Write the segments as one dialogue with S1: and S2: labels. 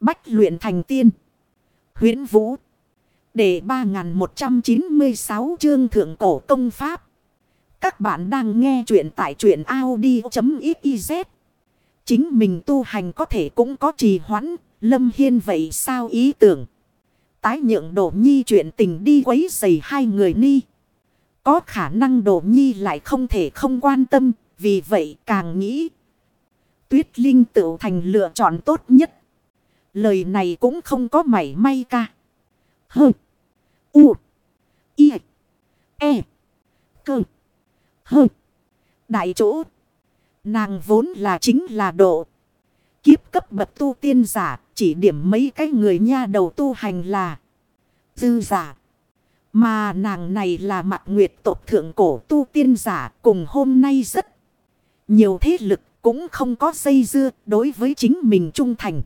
S1: Bách luyện thành tiên. huyễn Vũ. Để 3196 chương thượng cổ công pháp. Các bạn đang nghe truyện tại truyện Audi.xyz. Chính mình tu hành có thể cũng có trì hoãn. Lâm Hiên vậy sao ý tưởng. Tái nhượng đổ nhi chuyện tình đi quấy giày hai người ni. Có khả năng đổ nhi lại không thể không quan tâm. Vì vậy càng nghĩ. Tuyết Linh tự thành lựa chọn tốt nhất. Lời này cũng không có mảy may ca. Hơ. U. Y. E. Cơ. Hơ. Đại chỗ. Nàng vốn là chính là độ. Kiếp cấp bậc tu tiên giả. Chỉ điểm mấy cái người nha đầu tu hành là. Dư giả. Mà nàng này là mặt nguyệt tộc thượng cổ tu tiên giả. Cùng hôm nay rất nhiều thế lực cũng không có dây dưa đối với chính mình trung thành.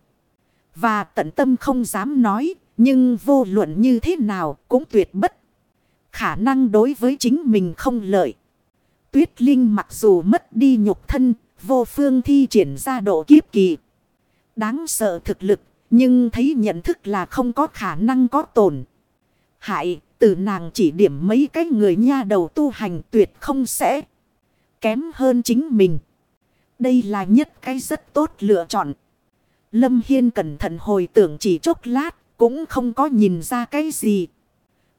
S1: Và tận tâm không dám nói, nhưng vô luận như thế nào cũng tuyệt bất. Khả năng đối với chính mình không lợi. Tuyết Linh mặc dù mất đi nhục thân, vô phương thi triển ra độ kiếp kỳ. Đáng sợ thực lực, nhưng thấy nhận thức là không có khả năng có tổn. Hại, từ nàng chỉ điểm mấy cái người nha đầu tu hành tuyệt không sẽ kém hơn chính mình. Đây là nhất cái rất tốt lựa chọn. Lâm Hiên cẩn thận hồi tưởng chỉ chốc lát, cũng không có nhìn ra cái gì.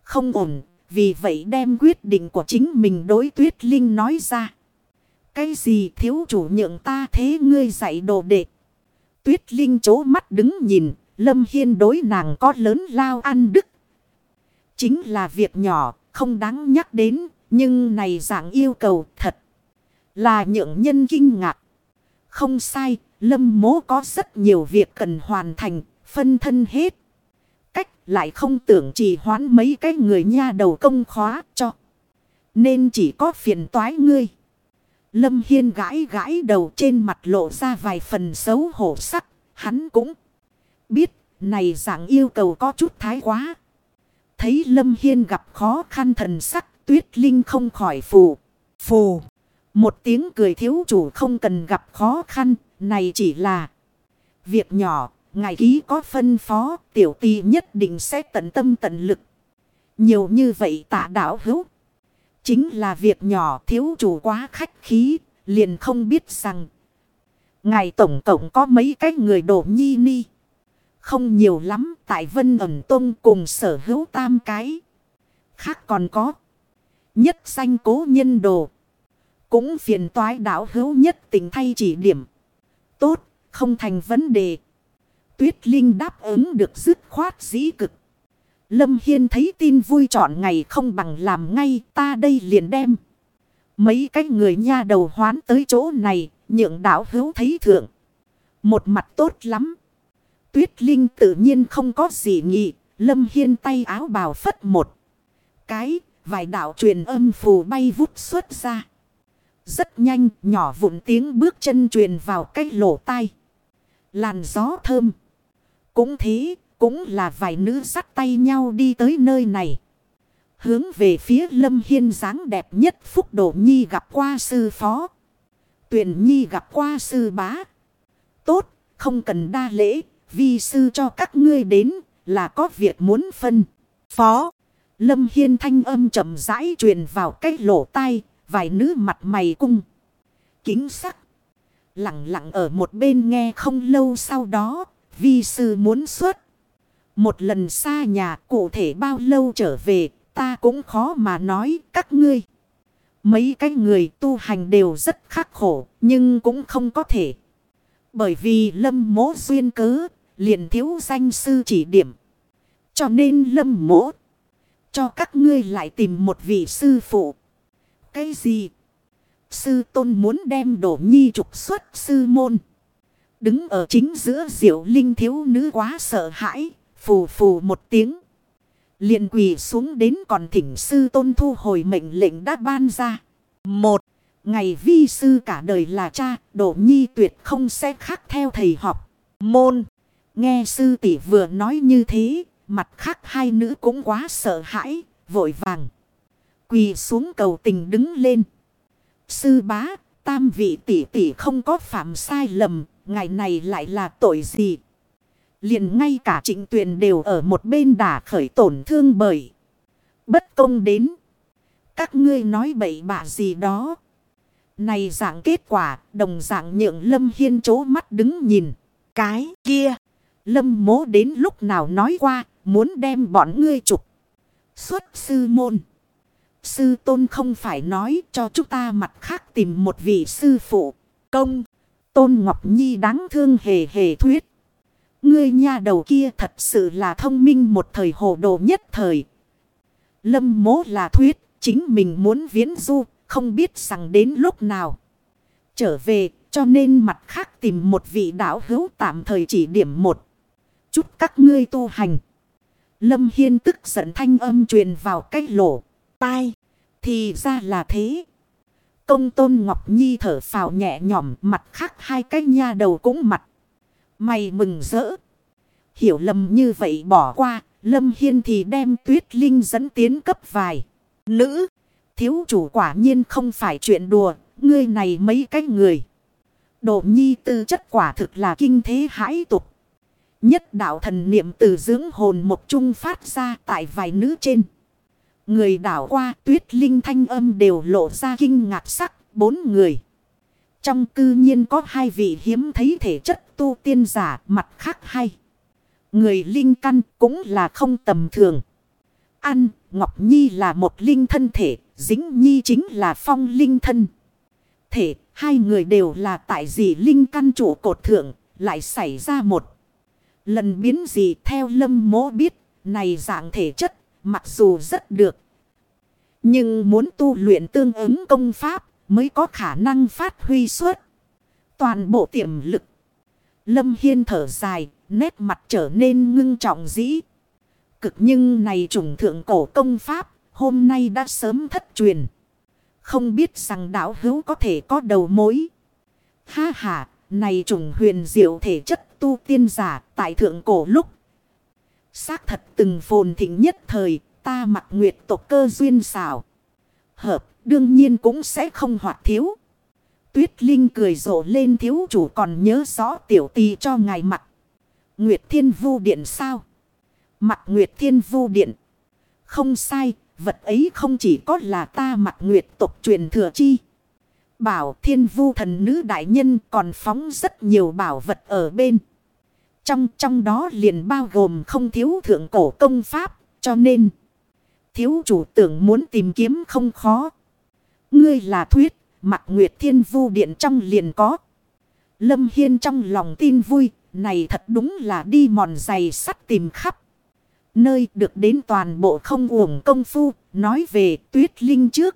S1: Không ổn, vì vậy đem quyết định của chính mình đối tuyết linh nói ra. Cái gì thiếu chủ nhượng ta thế ngươi dạy đồ đệ. Tuyết linh chố mắt đứng nhìn, Lâm Hiên đối nàng có lớn lao ăn đức. Chính là việc nhỏ, không đáng nhắc đến, nhưng này dạng yêu cầu thật. Là nhượng nhân kinh ngạc. Không sai, lâm mố có rất nhiều việc cần hoàn thành, phân thân hết. Cách lại không tưởng chỉ hoán mấy cái người nha đầu công khóa cho. Nên chỉ có phiền toái ngươi. Lâm Hiên gãi gãi đầu trên mặt lộ ra vài phần xấu hổ sắc. Hắn cũng biết này dạng yêu cầu có chút thái quá. Thấy Lâm Hiên gặp khó khăn thần sắc tuyết linh không khỏi phù. Phù. Một tiếng cười thiếu chủ không cần gặp khó khăn, này chỉ là việc nhỏ, ngài ký có phân phó, tiểu tì nhất định sẽ tận tâm tận lực. Nhiều như vậy tạ đảo hữu. Chính là việc nhỏ thiếu chủ quá khách khí, liền không biết rằng. Ngài tổng tổng có mấy cái người đổ nhi ni. Không nhiều lắm, tại vân ẩn tông cùng sở hữu tam cái. Khác còn có. Nhất danh cố nhân đồ. Cũng phiền toái đảo hữu nhất tình thay chỉ điểm. Tốt, không thành vấn đề. Tuyết Linh đáp ứng được dứt khoát dĩ cực. Lâm Hiên thấy tin vui chọn ngày không bằng làm ngay ta đây liền đem. Mấy cái người nha đầu hoán tới chỗ này, nhượng đảo hữu thấy thượng. Một mặt tốt lắm. Tuyết Linh tự nhiên không có gì nghị, Lâm Hiên tay áo bào phất một. Cái, vài đạo truyền âm phù bay vút xuất ra. Rất nhanh, nhỏ vụn tiếng bước chân truyền vào cái lỗ tai. Làn gió thơm. Cũng thế, cũng là vài nữ sắt tay nhau đi tới nơi này. Hướng về phía lâm hiên dáng đẹp nhất Phúc Đổ Nhi gặp qua sư phó. Tuyển Nhi gặp qua sư bá. Tốt, không cần đa lễ, vi sư cho các ngươi đến là có việc muốn phân. Phó, lâm hiên thanh âm chậm rãi truyền vào cái lỗ tai, vài nữ mặt mày cung. Kính sắc. Lặng lặng ở một bên nghe không lâu sau đó, vi sư muốn xuất. Một lần xa nhà cụ thể bao lâu trở về, ta cũng khó mà nói các ngươi. Mấy cái người tu hành đều rất khắc khổ, nhưng cũng không có thể. Bởi vì lâm mố duyên cớ, liền thiếu danh sư chỉ điểm. Cho nên lâm mố, cho các ngươi lại tìm một vị sư phụ. Cái gì? Sư tôn muốn đem đổ nhi trục xuất sư môn. Đứng ở chính giữa diệu linh thiếu nữ quá sợ hãi. Phù phù một tiếng. liền quỳ xuống đến còn thỉnh sư tôn thu hồi mệnh lệnh đã ban ra. Một. Ngày vi sư cả đời là cha. Đổ nhi tuyệt không sẽ khác theo thầy học. Môn. Nghe sư tỷ vừa nói như thế. Mặt khác hai nữ cũng quá sợ hãi. Vội vàng. Quỳ xuống cầu tình đứng lên. Sư bá, tam vị tỷ tỷ không có phạm sai lầm, ngày này lại là tội gì? liền ngay cả trịnh tuyền đều ở một bên đả khởi tổn thương bởi. Bất công đến. Các ngươi nói bậy bạ gì đó. Này dạng kết quả, đồng dạng nhượng Lâm Hiên chố mắt đứng nhìn. Cái kia, Lâm mố đến lúc nào nói qua, muốn đem bọn ngươi trục. Xuất sư môn. Sư tôn không phải nói cho chúng ta mặt khác tìm một vị sư phụ. Công, tôn Ngọc Nhi đáng thương hề hề thuyết. Ngươi nha đầu kia thật sự là thông minh một thời hồ đồ nhất thời. Lâm mố là thuyết, chính mình muốn viễn du, không biết rằng đến lúc nào. Trở về, cho nên mặt khác tìm một vị đạo hữu tạm thời chỉ điểm một chút các ngươi tu hành. Lâm Hiên tức giận thanh âm truyền vào cái lỗ, tai. Thì ra là thế. Công tôn Ngọc Nhi thở phào nhẹ nhõm, mặt khác hai cái nha đầu cũng mặt. Mày mừng rỡ. Hiểu lầm như vậy bỏ qua. Lâm Hiên thì đem tuyết linh dẫn tiến cấp vài. Nữ. Thiếu chủ quả nhiên không phải chuyện đùa. Ngươi này mấy cái người. Độ nhi tư chất quả thực là kinh thế hãi tục. Nhất đạo thần niệm từ dưỡng hồn một trung phát ra tại vài nữ trên. Người đảo qua tuyết linh thanh âm đều lộ ra kinh ngạc sắc bốn người. Trong cư nhiên có hai vị hiếm thấy thể chất tu tiên giả mặt khác hay. Người linh căn cũng là không tầm thường. Ăn, Ngọc Nhi là một linh thân thể, Dính Nhi chính là phong linh thân. Thể, hai người đều là tại gì linh căn chủ cột thượng, lại xảy ra một. Lần biến gì theo lâm mố biết, này dạng thể chất, mặc dù rất được. Nhưng muốn tu luyện tương ứng công pháp mới có khả năng phát huy suốt. Toàn bộ tiềm lực. Lâm Hiên thở dài, nét mặt trở nên ngưng trọng dĩ. Cực nhưng này trùng thượng cổ công pháp, hôm nay đã sớm thất truyền. Không biết rằng đạo hữu có thể có đầu mối. Ha ha, này trùng huyền diệu thể chất tu tiên giả tại thượng cổ lúc. Xác thật từng phồn thịnh nhất thời, ta mặc nguyệt tộc cơ duyên xảo. Hợp, đương nhiên cũng sẽ không hoạt thiếu. Tuyết Linh cười rộ lên thiếu chủ còn nhớ rõ tiểu tì cho ngài mặt Nguyệt Thiên Vu Điện sao? mặt Nguyệt Thiên Vu Điện. Không sai, vật ấy không chỉ có là ta mặt Nguyệt tộc truyền thừa chi. Bảo Thiên Vu thần nữ đại nhân còn phóng rất nhiều bảo vật ở bên. Trong trong đó liền bao gồm không thiếu thượng cổ công pháp, cho nên thiếu chủ tưởng muốn tìm kiếm không khó. Ngươi là thuyết, mặt nguyệt thiên vu điện trong liền có. Lâm Hiên trong lòng tin vui, này thật đúng là đi mòn giày sắt tìm khắp. Nơi được đến toàn bộ không uổng công phu, nói về tuyết linh trước.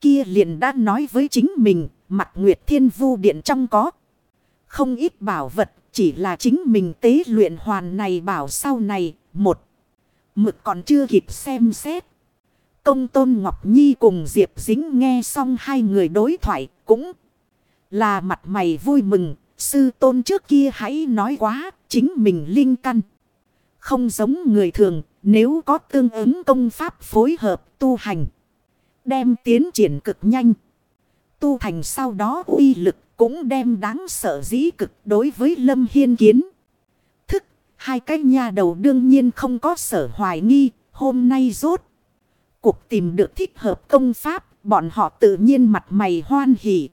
S1: Kia liền đã nói với chính mình, mặt nguyệt thiên vu điện trong có. Không ít bảo vật, chỉ là chính mình tế luyện hoàn này bảo sau này, một. Mực còn chưa kịp xem xét. Công tôn Ngọc Nhi cùng Diệp Dính nghe xong hai người đối thoại cũng là mặt mày vui mừng. Sư tôn trước kia hãy nói quá chính mình linh căn. Không giống người thường nếu có tương ứng công pháp phối hợp tu hành. Đem tiến triển cực nhanh. Tu thành sau đó uy lực cũng đem đáng sợ dĩ cực đối với Lâm Hiên Kiến. Thức, hai cái nhà đầu đương nhiên không có sở hoài nghi, hôm nay rốt. Cuộc tìm được thích hợp công pháp, bọn họ tự nhiên mặt mày hoan hỉ.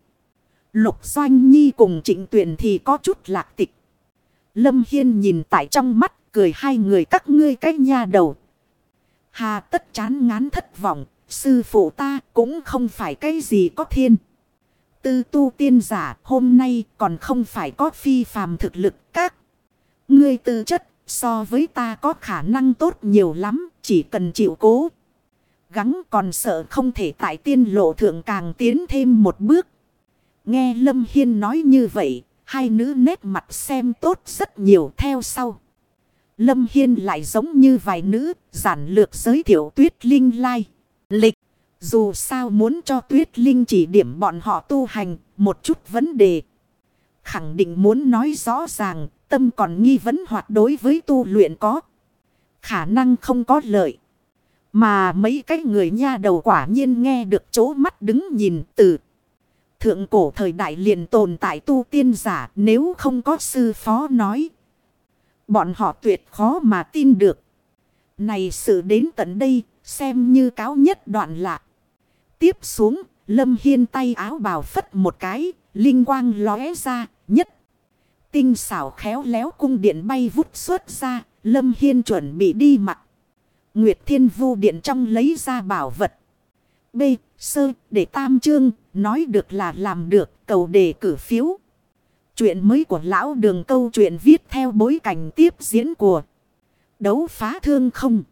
S1: Lục Doanh Nhi cùng trịnh tuyển thì có chút lạc tịch. Lâm Hiên nhìn tại trong mắt, cười hai người các ngươi cái nha đầu. Hà tất chán ngán thất vọng, sư phụ ta cũng không phải cái gì có thiên. Tư tu tiên giả hôm nay còn không phải có phi phàm thực lực các. Ngươi tư chất so với ta có khả năng tốt nhiều lắm chỉ cần chịu cố. Gắng còn sợ không thể tại tiên lộ thượng càng tiến thêm một bước. Nghe Lâm Hiên nói như vậy, hai nữ nét mặt xem tốt rất nhiều theo sau. Lâm Hiên lại giống như vài nữ, giản lược giới thiệu tuyết linh lai. Lịch, dù sao muốn cho tuyết linh chỉ điểm bọn họ tu hành, một chút vấn đề. Khẳng định muốn nói rõ ràng, tâm còn nghi vấn hoạt đối với tu luyện có. Khả năng không có lợi. Mà mấy cái người nha đầu quả nhiên nghe được chỗ mắt đứng nhìn từ. Thượng cổ thời đại liền tồn tại tu tiên giả nếu không có sư phó nói. Bọn họ tuyệt khó mà tin được. Này sự đến tận đây, xem như cáo nhất đoạn lạc. Tiếp xuống, Lâm Hiên tay áo bào phất một cái, linh quang lóe ra, nhất. Tinh xảo khéo léo cung điện bay vút xuất ra, Lâm Hiên chuẩn bị đi mặc. Nguyệt Thiên Vu Điện trong lấy ra bảo vật. B. Sơ, để tam chương, nói được là làm được, cầu đề cử phiếu. Chuyện mới của lão đường câu chuyện viết theo bối cảnh tiếp diễn của đấu phá thương không.